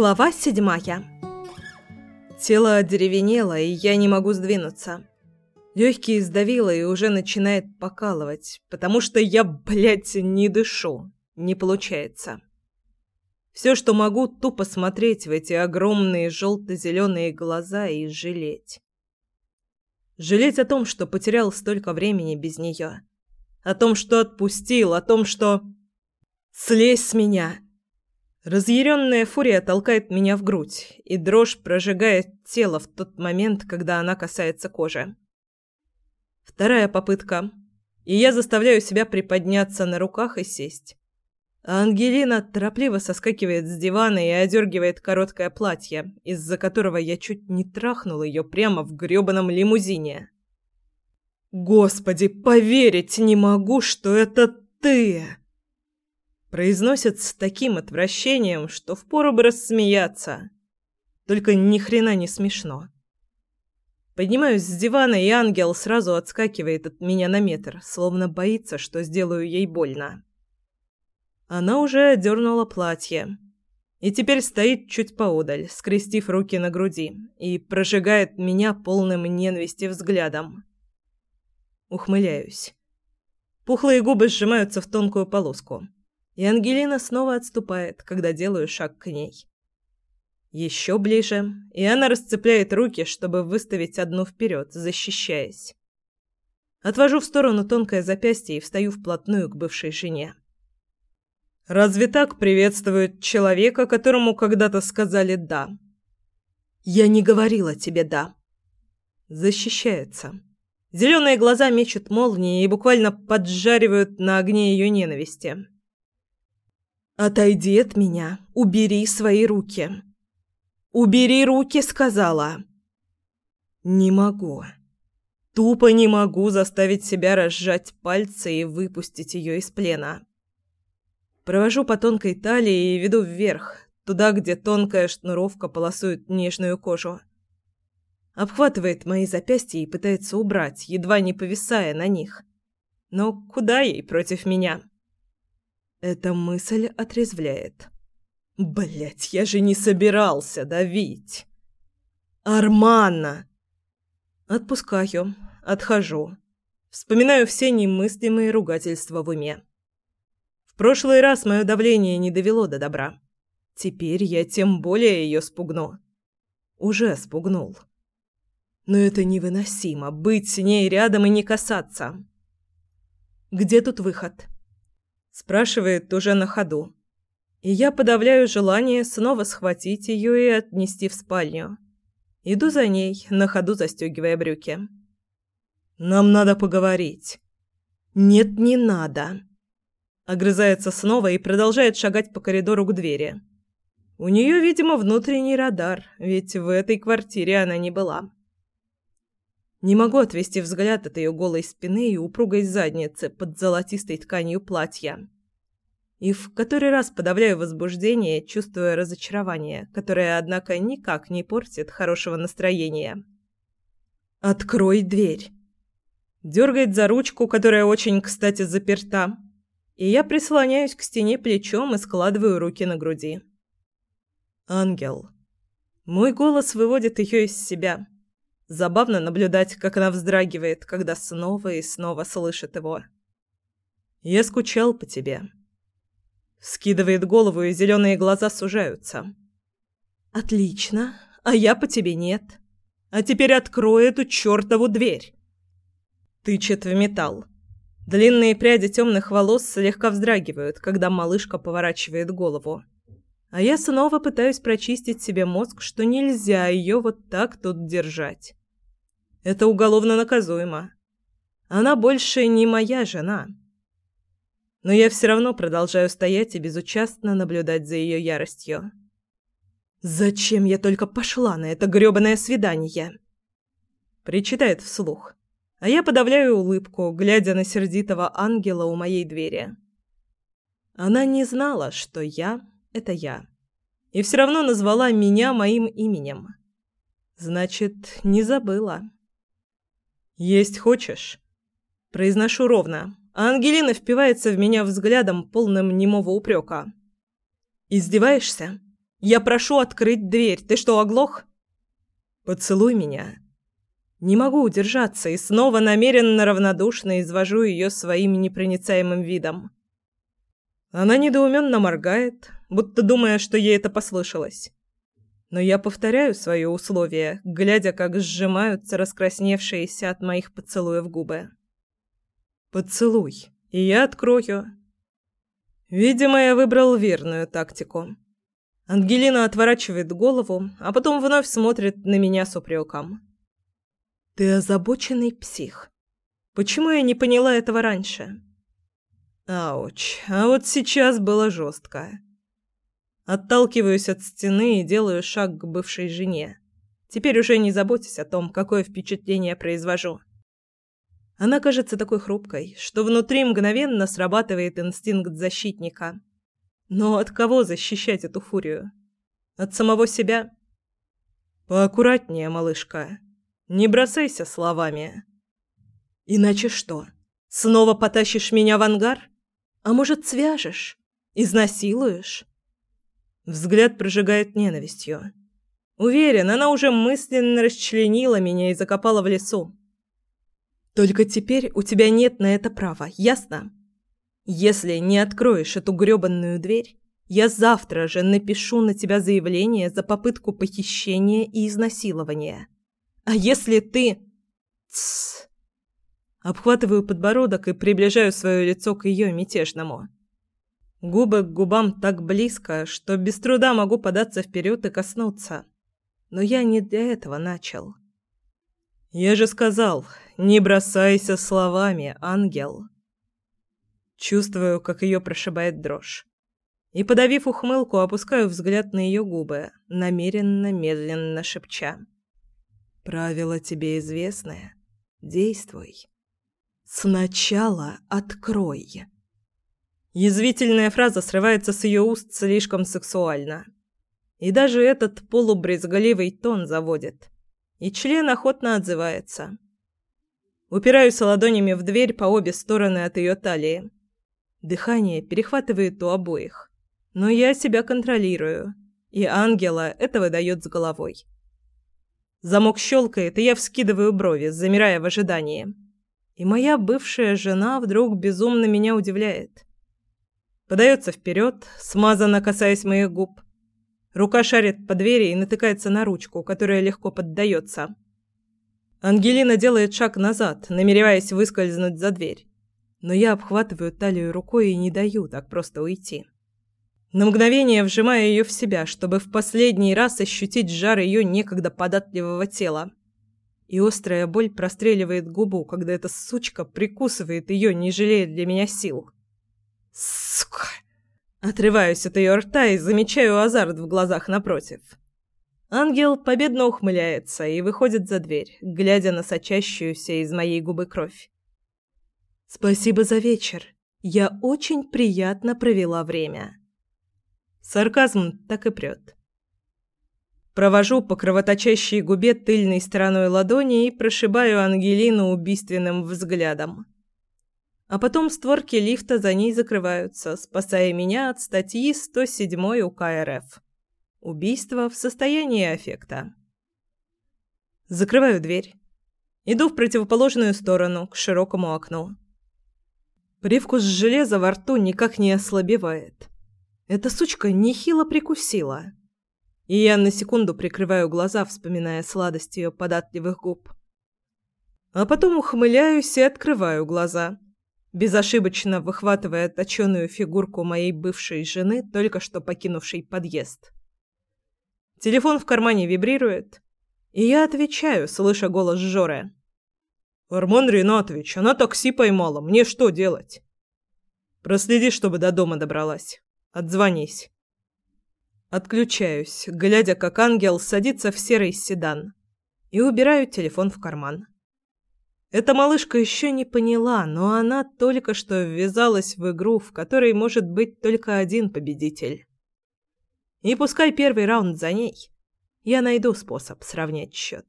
Глава седьмая. Тело одеревенело, и я не могу сдвинуться. Легкие сдавило и уже начинает покалывать, потому что я, блядь, не дышу. Не получается. Все, что могу, тупо смотреть в эти огромные желто-зеленые глаза и жалеть. Жалеть о том, что потерял столько времени без нее. О том, что отпустил, о том, что... «Слезь с меня!» Разъяренная фурия толкает меня в грудь, и дрожь прожигает тело в тот момент, когда она касается кожи. Вторая попытка, и я заставляю себя приподняться на руках и сесть. А Ангелина торопливо соскакивает с дивана и одергивает короткое платье, из-за которого я чуть не трахнул ее прямо в грёбаном лимузине. «Господи, поверить не могу, что это ты!» Произносит с таким отвращением, что впору бы рассмеяться. Только ни хрена не смешно. Поднимаюсь с дивана, и ангел сразу отскакивает от меня на метр, словно боится, что сделаю ей больно. Она уже одернула платье. И теперь стоит чуть поодаль, скрестив руки на груди, и прожигает меня полным ненависти взглядом. Ухмыляюсь. Пухлые губы сжимаются в тонкую полоску и Ангелина снова отступает, когда делаю шаг к ней. Еще ближе, и она расцепляет руки, чтобы выставить одну вперед, защищаясь. Отвожу в сторону тонкое запястье и встаю вплотную к бывшей жене. «Разве так приветствуют человека, которому когда-то сказали «да»?» «Я не говорила тебе «да». Защищается. Зеленые глаза мечут молнии и буквально поджаривают на огне ее ненависти. «Отойди от меня. Убери свои руки». «Убери руки», — сказала. «Не могу. Тупо не могу заставить себя разжать пальцы и выпустить ее из плена». Провожу по тонкой талии и веду вверх, туда, где тонкая шнуровка полосует нежную кожу. Обхватывает мои запястья и пытается убрать, едва не повисая на них. Но куда ей против меня?» Эта мысль отрезвляет. Блять, я же не собирался давить. Армана! Отпускаю, отхожу. Вспоминаю все немыслимые ругательства в уме. В прошлый раз мое давление не довело до добра. Теперь я тем более ее спугну. Уже спугнул. Но это невыносимо — быть с ней рядом и не касаться. Где тут выход? Спрашивает уже на ходу. И я подавляю желание снова схватить ее и отнести в спальню. Иду за ней, на ходу застегивая брюки. «Нам надо поговорить». «Нет, не надо». Огрызается снова и продолжает шагать по коридору к двери. У нее, видимо, внутренний радар, ведь в этой квартире она не была. Не могу отвести взгляд от ее голой спины и упругой задницы под золотистой тканью платья. И в который раз подавляю возбуждение, чувствуя разочарование, которое, однако, никак не портит хорошего настроения. «Открой дверь!» Дергает за ручку, которая очень, кстати, заперта. И я прислоняюсь к стене плечом и складываю руки на груди. «Ангел». Мой голос выводит ее из себя. Забавно наблюдать, как она вздрагивает, когда снова и снова слышит его. «Я скучал по тебе». Скидывает голову, и зеленые глаза сужаются. «Отлично, а я по тебе нет. А теперь открой эту чертову дверь!» Тычет в металл. Длинные пряди темных волос слегка вздрагивают, когда малышка поворачивает голову. А я снова пытаюсь прочистить себе мозг, что нельзя ее вот так тут держать. Это уголовно наказуемо. Она больше не моя жена. Но я все равно продолжаю стоять и безучастно наблюдать за ее яростью. «Зачем я только пошла на это грёбаное свидание?» Причитает вслух. А я подавляю улыбку, глядя на сердитого ангела у моей двери. Она не знала, что я — это я. И все равно назвала меня моим именем. Значит, не забыла. «Есть хочешь?» Произношу ровно, а Ангелина впивается в меня взглядом, полным немого упрека. «Издеваешься? Я прошу открыть дверь. Ты что, оглох? Поцелуй меня. Не могу удержаться и снова намеренно равнодушно извожу ее своим непроницаемым видом. Она недоуменно моргает, будто думая, что ей это послышалось. Но я повторяю свое условие, глядя, как сжимаются раскрасневшиеся от моих поцелуев губы. «Поцелуй, и я открою». Видимо, я выбрал верную тактику. Ангелина отворачивает голову, а потом вновь смотрит на меня с упреком. «Ты озабоченный псих. Почему я не поняла этого раньше?» Ауч, а вот сейчас было жестко. Отталкиваюсь от стены и делаю шаг к бывшей жене. Теперь уже не заботясь о том, какое впечатление произвожу. Она кажется такой хрупкой, что внутри мгновенно срабатывает инстинкт защитника. Но от кого защищать эту фурию? От самого себя? Поаккуратнее, малышка. Не бросайся словами. Иначе что? Снова потащишь меня в ангар? А может, свяжешь? Изнасилуешь?» Взгляд прожигает ненавистью. Уверен, она уже мысленно расчленила меня и закопала в лесу. Только теперь у тебя нет на это права, ясно? Если не откроешь эту грёбаную дверь, я завтра же напишу на тебя заявление за попытку похищения и изнасилования. А если ты... Тссс. Обхватываю подбородок и приближаю свое лицо к ее мятежному. Губы к губам так близко, что без труда могу податься вперед и коснуться. Но я не для этого начал. «Я же сказал, не бросайся словами, ангел!» Чувствую, как ее прошибает дрожь. И, подавив ухмылку, опускаю взгляд на ее губы, намеренно, медленно шепча. «Правила тебе известны. Действуй». «Сначала открой». Язвительная фраза срывается с ее уст слишком сексуально. И даже этот полубрезгливый тон заводит. И член охотно отзывается. Упираюсь ладонями в дверь по обе стороны от ее талии. Дыхание перехватывает у обоих. Но я себя контролирую. И ангела это выдает с головой. Замок щелкает, и я вскидываю брови, замирая в ожидании. И моя бывшая жена вдруг безумно меня удивляет. Подается вперед, смазанно касаясь моих губ. Рука шарит по двери и натыкается на ручку, которая легко поддается. Ангелина делает шаг назад, намереваясь выскользнуть за дверь. Но я обхватываю талию рукой и не даю так просто уйти. На мгновение вжимаю ее в себя, чтобы в последний раз ощутить жар ее некогда податливого тела и острая боль простреливает губу, когда эта сучка прикусывает ее, не жалея для меня сил. Сука! Отрываюсь от ее рта и замечаю азарт в глазах напротив. Ангел победно ухмыляется и выходит за дверь, глядя на сочащуюся из моей губы кровь. «Спасибо за вечер. Я очень приятно провела время». Сарказм так и прет. Провожу по кровоточащей губе тыльной стороной ладони и прошибаю Ангелину убийственным взглядом. А потом створки лифта за ней закрываются, спасая меня от статьи 107 УК РФ. Убийство в состоянии аффекта. Закрываю дверь. Иду в противоположную сторону, к широкому окну. Привкус железа во рту никак не ослабевает. Эта сучка нехило прикусила и я на секунду прикрываю глаза, вспоминая сладость ее податливых губ. А потом ухмыляюсь и открываю глаза, безошибочно выхватывая точеную фигурку моей бывшей жены, только что покинувшей подъезд. Телефон в кармане вибрирует, и я отвечаю, слыша голос Жоры. «Арман Ринатович, она такси поймала, мне что делать?» «Проследи, чтобы до дома добралась. Отзвонись». Отключаюсь, глядя, как ангел садится в серый седан, и убираю телефон в карман. Эта малышка еще не поняла, но она только что ввязалась в игру, в которой может быть только один победитель. И пускай первый раунд за ней, я найду способ сравнять счет.